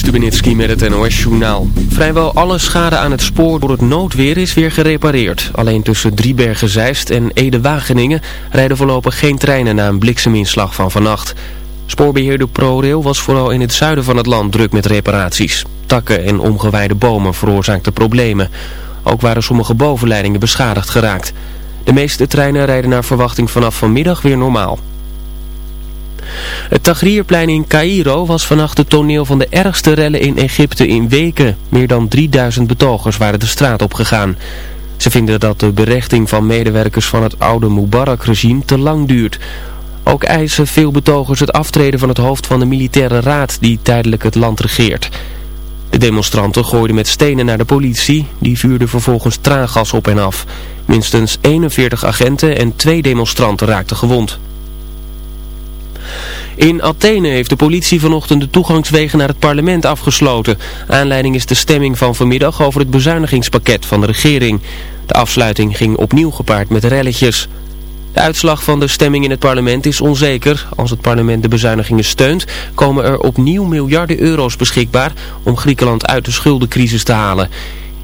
Stubenitski met het NOS-journaal. Vrijwel alle schade aan het spoor door het noodweer is weer gerepareerd. Alleen tussen Driebergen-Zeist en Ede-Wageningen rijden voorlopig geen treinen na een blikseminslag van vannacht. Spoorbeheerder ProRail was vooral in het zuiden van het land druk met reparaties. Takken en omgewaaide bomen veroorzaakten problemen. Ook waren sommige bovenleidingen beschadigd geraakt. De meeste treinen rijden naar verwachting vanaf vanmiddag weer normaal. Het Tahrirplein in Cairo was vannacht het toneel van de ergste rellen in Egypte in weken. Meer dan 3000 betogers waren de straat op gegaan. Ze vinden dat de berechting van medewerkers van het oude Mubarak-regime te lang duurt. Ook eisen veel betogers het aftreden van het hoofd van de militaire raad die tijdelijk het land regeert. De demonstranten gooiden met stenen naar de politie, die vuurde vervolgens traangas op en af. Minstens 41 agenten en twee demonstranten raakten gewond. In Athene heeft de politie vanochtend de toegangswegen naar het parlement afgesloten. Aanleiding is de stemming van vanmiddag over het bezuinigingspakket van de regering. De afsluiting ging opnieuw gepaard met relletjes. De uitslag van de stemming in het parlement is onzeker. Als het parlement de bezuinigingen steunt, komen er opnieuw miljarden euro's beschikbaar om Griekenland uit de schuldencrisis te halen.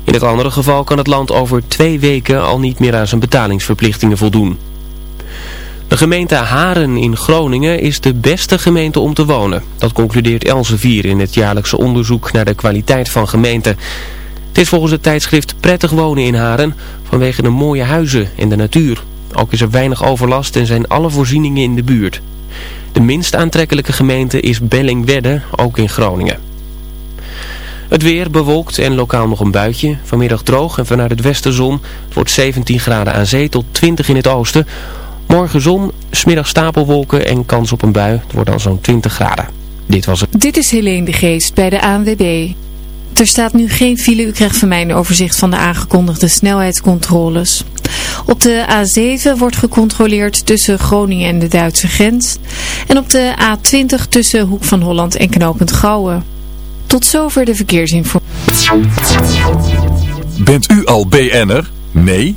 In het andere geval kan het land over twee weken al niet meer aan zijn betalingsverplichtingen voldoen. De gemeente Haren in Groningen is de beste gemeente om te wonen. Dat concludeert Elsevier in het jaarlijkse onderzoek naar de kwaliteit van gemeenten. Het is volgens het tijdschrift prettig wonen in Haren vanwege de mooie huizen en de natuur. Ook is er weinig overlast en zijn alle voorzieningen in de buurt. De minst aantrekkelijke gemeente is Bellingwedde, ook in Groningen. Het weer bewolkt en lokaal nog een buitje. Vanmiddag droog en vanuit het westen zon. Wordt 17 graden aan zee tot 20 in het oosten. Morgen zon, smiddag stapelwolken en kans op een bui. Het wordt dan zo'n 20 graden. Dit was het. Dit is Helene de Geest bij de ANWB. Er staat nu geen file. U krijgt van mij een overzicht van de aangekondigde snelheidscontroles. Op de A7 wordt gecontroleerd tussen Groningen en de Duitse grens. En op de A20 tussen Hoek van Holland en Knopend Gouwen. Tot zover de verkeersinformatie. Bent u al BN'er? Nee?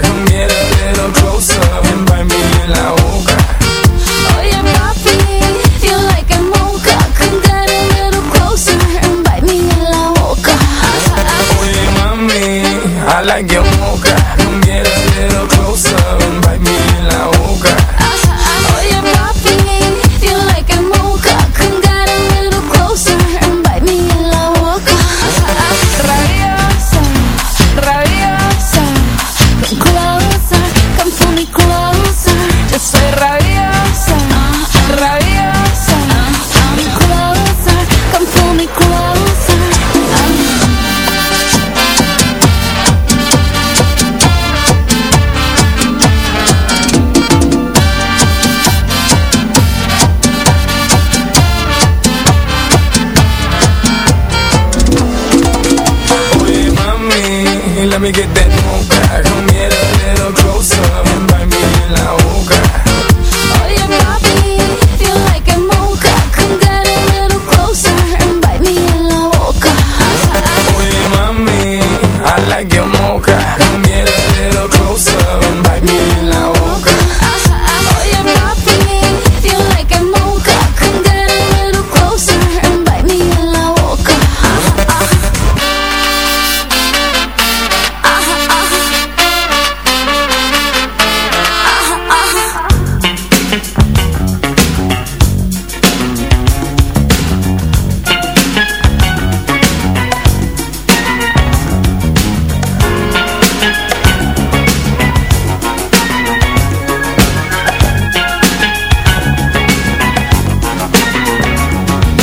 Come get a little closer and bite me in la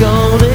Gonna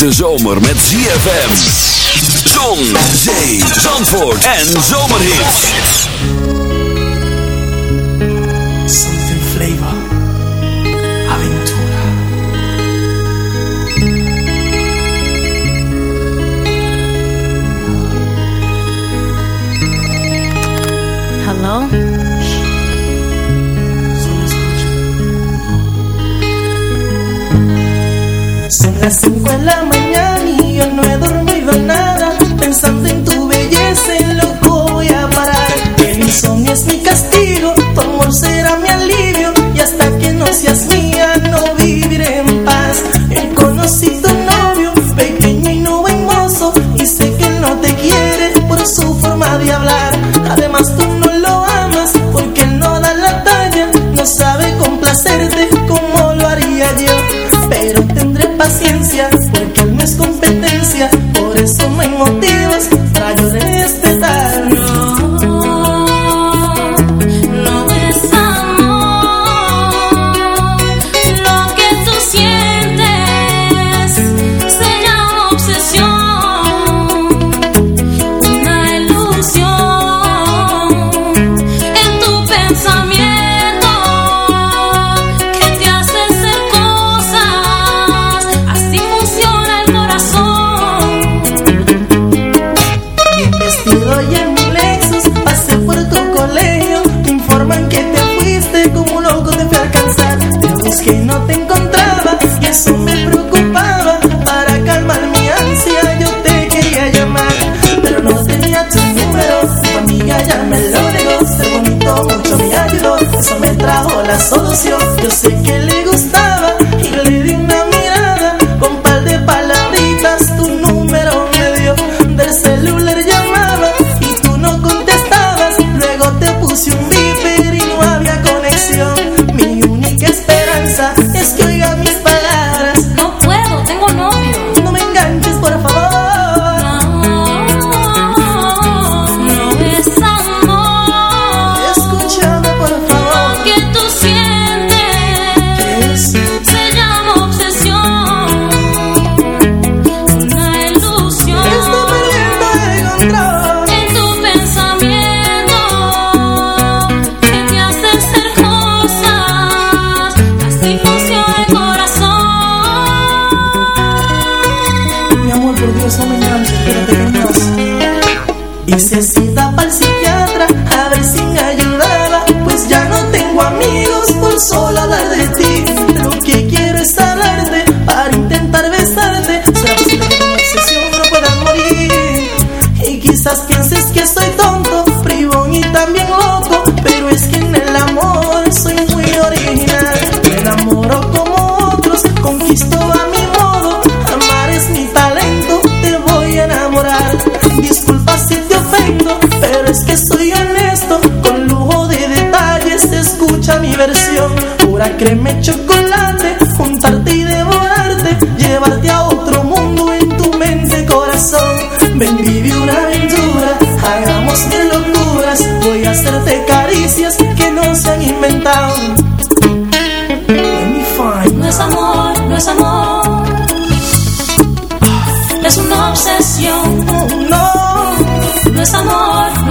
hete zomer met ZFM. Zon, zee, zandvoort en zomerhit. Something flavor. Aventura. Hallo. Solo escucha. mía, no viviré en paz. He conocido un novio, pequeño y no hermoso, y sé que él no te quiere por su forma de hablar. Además, tú no lo amas porque él no da la talla, no sabe complacerte como lo haría yo. Pero tendré paciencia porque él no es competencia, por eso me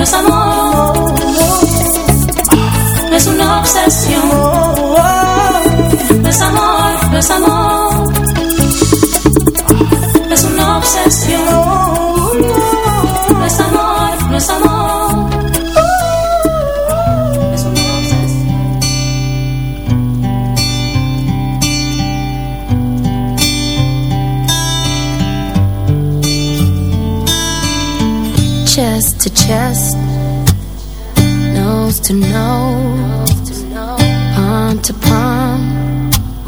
es amor, es una obsesión. Es amor, es amor.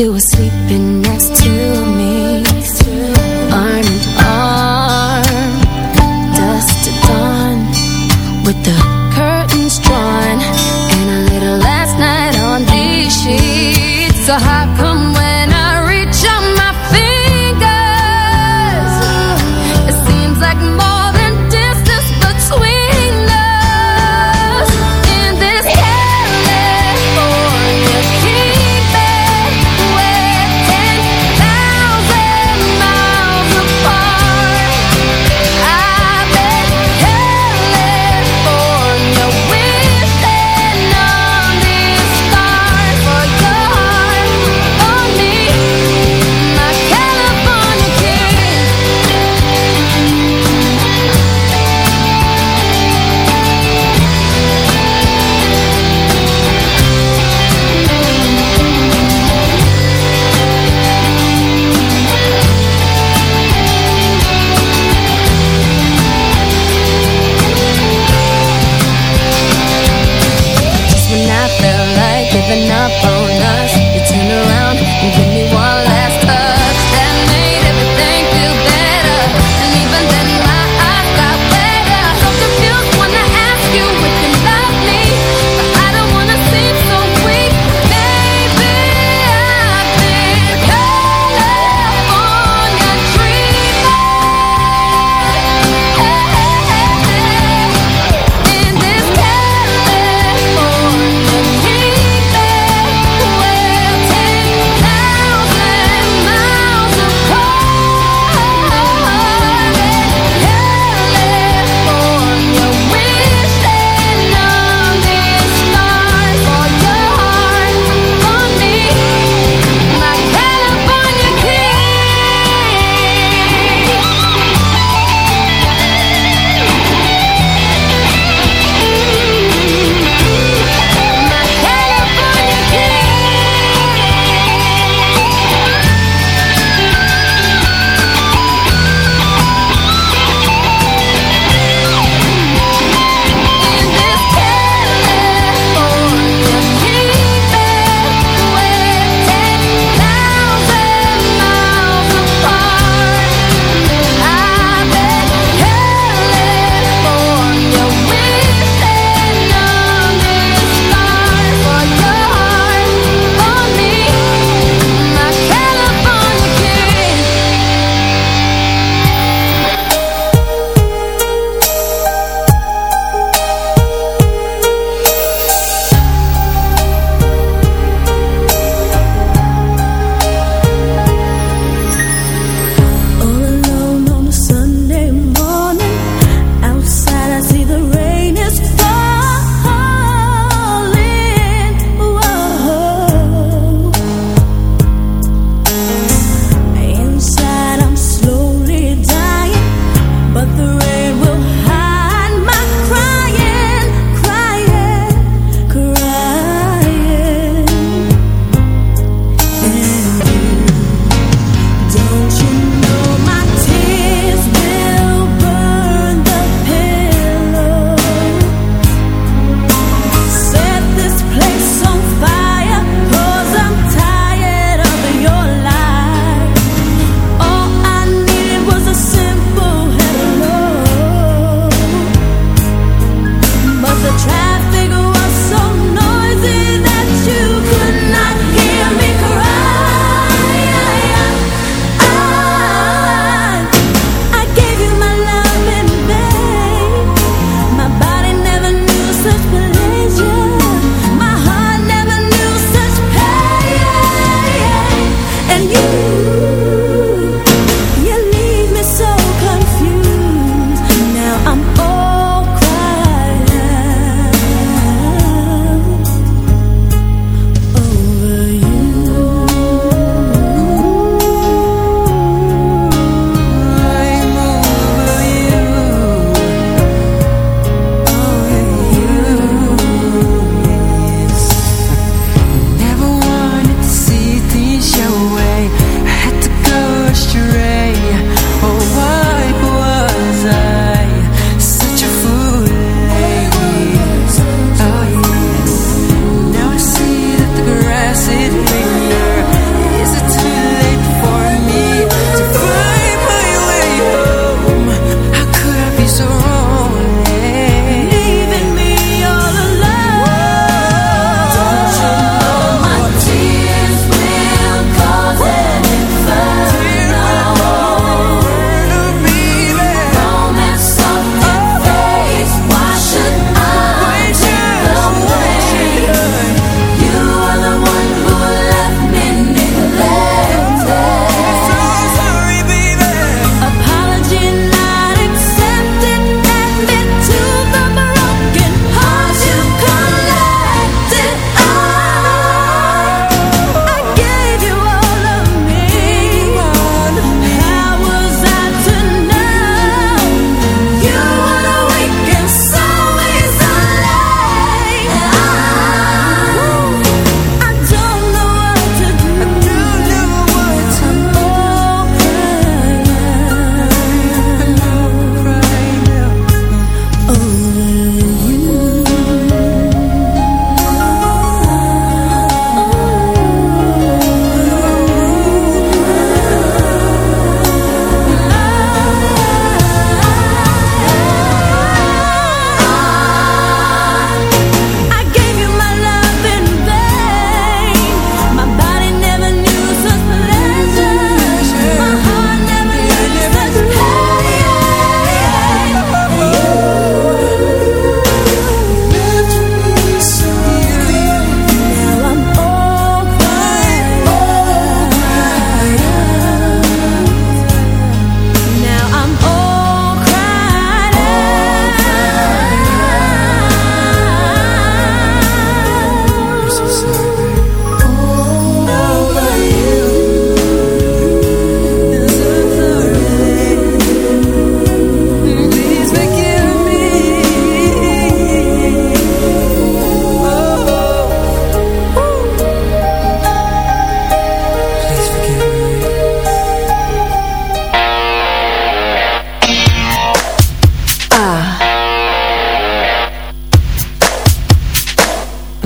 You were sleeping next to me, arm in arm, to dawn, with the curtains drawn, and a little last night on these sheets. So how